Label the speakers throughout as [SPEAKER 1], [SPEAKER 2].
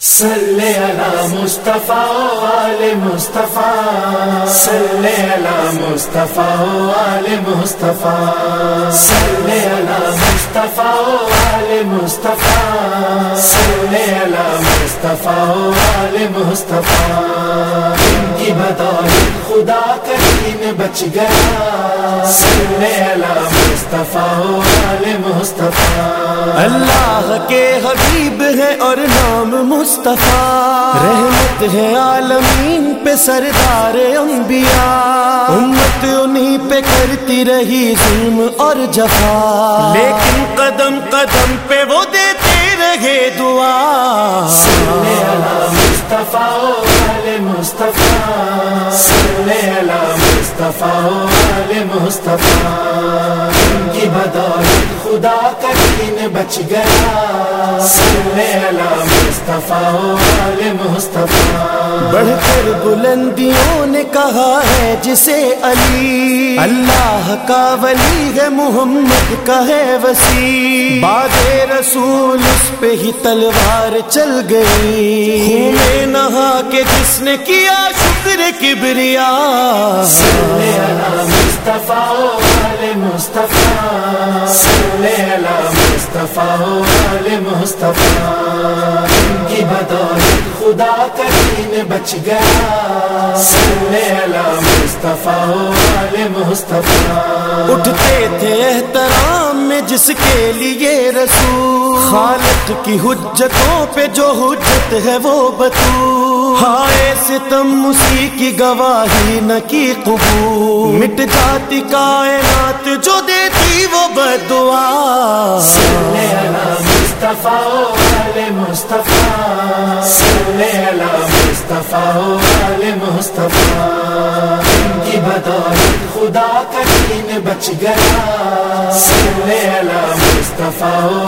[SPEAKER 1] صلی علی مصطفیٰ آل مصطفیٰ. صلی علی مصطفیٰ آل مصطفیٰ. صلی علی مصطفیٰ آل مصطفیٰ. صلی علی مصطفیٰ آل مصطفیٰ. کی بدولت خدا کریم بچ گیا۔ صلی علی مصطفیٰ آل مصطفیٰ۔
[SPEAKER 2] اللہ کے حبیب ہے اور نام مصطفیٰ۔ رحمت ہے عالمین پہ سردار انبیاء۔ امت انہی پہ کرتی رہی ظلم اور جفا۔ لیکن قدم قدم پہ وہ دیتے رہے دعا۔
[SPEAKER 1] مصطفیٰ صلی علی مصطفیٰ آل مصطفیٰ ان کی بدولت خدا کا دین بچ گیا۔ صلی علی مصطفیٰ آل مصطفیٰ۔
[SPEAKER 2] بڑھ کر بلندیوں نے کہا ہے جسے علی۔ اللہ کا ولی ہے محمد کا ہے وسیع۔ باد رسول اس پہ ہی تلوار چل گئی۔ میں نہا کے جس نے کیا شکر کبریا۔
[SPEAKER 1] صلی علی مصطفیٰ آل مصطفیٰ۔ مصطفیٰ آل مصطفیٰ ان کی بدولت خدا کا بچ گیا۔ مصطفیٰ مصطفیٰ۔
[SPEAKER 2] اٹھتے تھے احترام میں جس کے لیے رسول۔ خالق کی حجتوں پہ جو حجت ہے وہ بتو ہائے ستم اسی کی گواہی نہ کی قبول۔ مٹ جاتی کائنات جو دیتی وہ بدعا۔
[SPEAKER 1] صلی علی مصطفیٰ مصطفیٰ صلی علی مصطفیٰ مصطفیٰ۔ ان کی بدولت خدا کا دین بچ گیا۔ صلی علی مصطفیٰ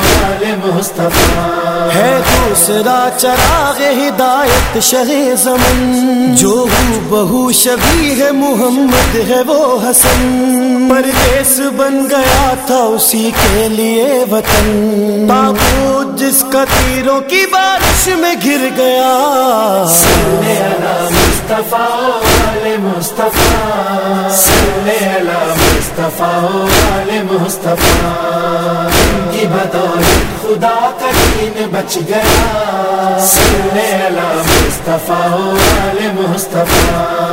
[SPEAKER 1] مصطفیٰ۔
[SPEAKER 2] ہے دوسرا چراغ ہدایت شہ زمن۔ جو بہو شبی ہے محمد ہے وہ حسن۔ پردیس بن گیا تھا اسی کے لیے وطن۔ تابوت جس کا تیروں کی بارش میں گر گیا۔
[SPEAKER 1] مصطفیٰ مصطفیٰ۔ بچ گیا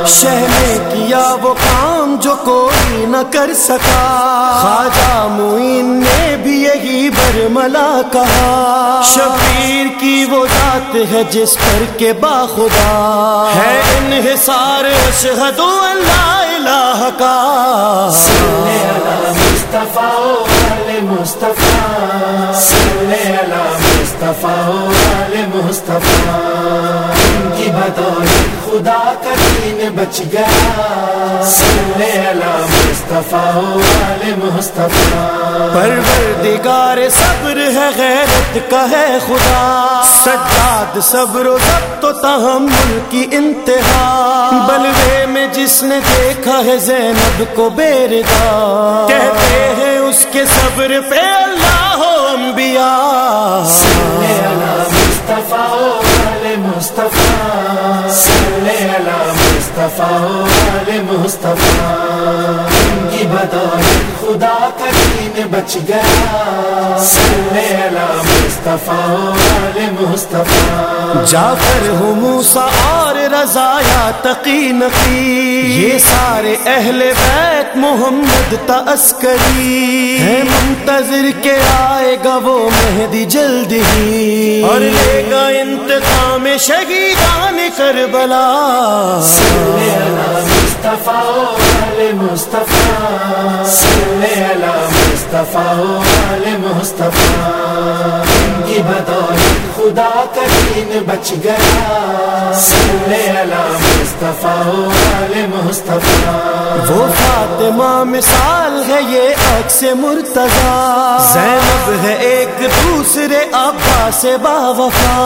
[SPEAKER 2] شہ نے کیا وہ کام جو کوئی نہ کر سکا۔ خواجہ معین نے بھی یہی برملا کہا۔ شبیر کی وہ ذات ہے جس پر کے باخدا۔ ہے انحصار اشہد اللہ الہ کا۔
[SPEAKER 1] صلی علی مصطفیٰ آل مصطفیٰ۔ صلی علی مصطفیٰ آل مصطفیٰ۔ ان کی بدولت خدا کا دین بچ گیا۔ صلی علی مصطفیٰ آل مصطفیٰ۔
[SPEAKER 2] پروردگار صبر ہے غیرت کا ہے خدا۔ سجاد صبر و ضبط و تحمل کی انتہا۔ بلوے میں جس نے دیکھا ہے زینب کو بیردا۔ کہتے ہیں اس کے صبر پہ اللہ انبیاء۔
[SPEAKER 1] صلی علی مصطفیٰ مصطفیٰ صلی علی مصطفیٰ علی مصطفیٰ، ان کی بدولت خدا کا دین بچ گیا۔ صلی علی مصطفیٰ علی مصطفیٰ
[SPEAKER 2] جعفر ہو موسا اور رضایا تقی نقی یہ سارے اہل بیت محمد تا عسکری ہے منتظر کے آئے گا وہ مہدی جلد ہی۔ اور لے گا انتقام شہیدان کربلا۔
[SPEAKER 1] مصطفیٰ مصطفیٰ۔ مصطفیٰ مصطفیٰ۔ کی بدولت خدا دین بچ گیا۔ صلی مصطفیٰ آل مصطفیٰ۔
[SPEAKER 2] وہ فاطمہ مثال ہے یہ عکس مرتضی۔ زینب ہے ایک دوسرے ابا سے با وفا۔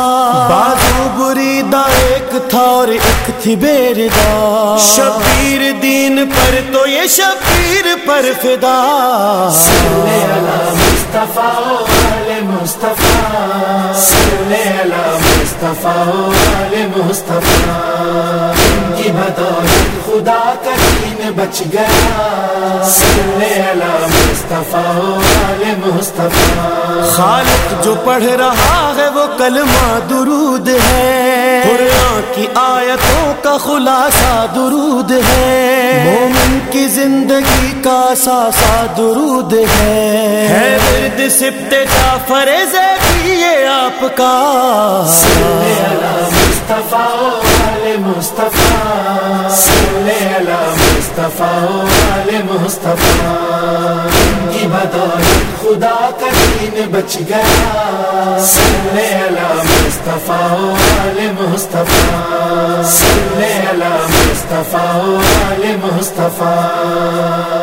[SPEAKER 2] بازو بریدا ایک تھا اور ایک تھی بیردا۔ شبیر دین پر تو یہ شبیر پر فدا۔
[SPEAKER 1] صلی علی مصطفیٰ مصطفیٰ۔ مصطفیٰ مصطفیٰ۔ ان کی بدولت خدا کا دین بچ گیا۔ صلی مصطفیٰ مصطفیٰ۔
[SPEAKER 2] خالق جو پڑھ رہا ہے وہ کلمہ درود آیتوں کا خلاصہ درود ہے۔ مومن کی زندگی کا ساسا درود ہے۔ ورد سبت جعفر زیدی یہ آپ کا۔
[SPEAKER 1] مصطفیٰ مصطفیٰ۔ مصطفیٰ والے مصطفیٰ، کی بدولت خدا کا دین بچ گیا۔ صلی اللہ مصطفیٰ والے مصطفیٰ۔ صلی اللہ مصطفیٰ والے مصطفیٰ۔